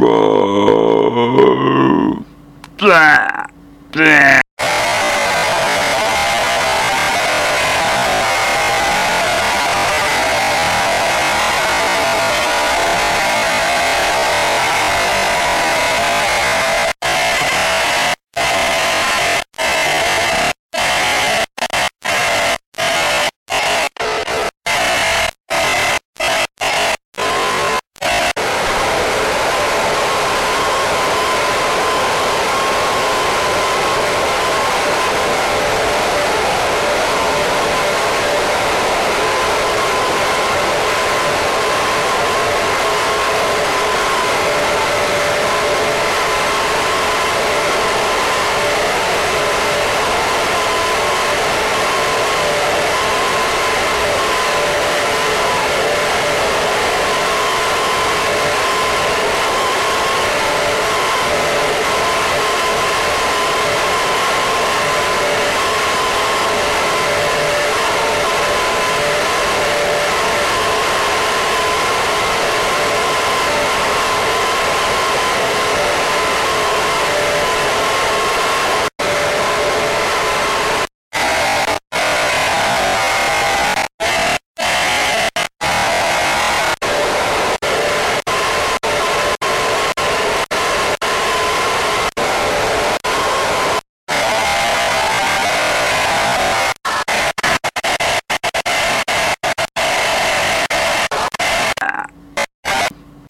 Blah.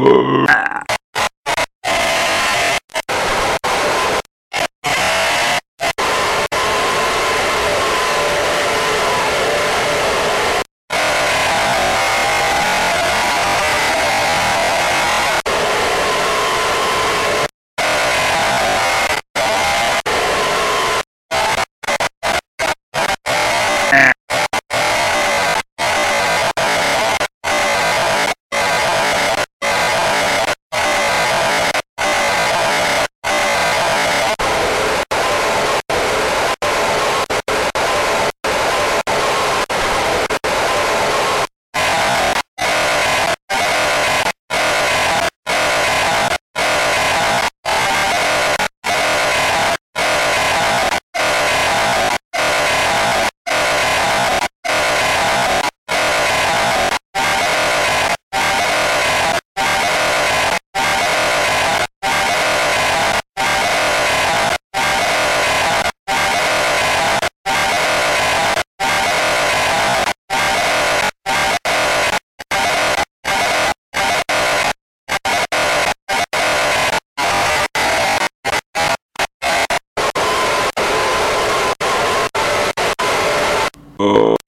Bye. Oh.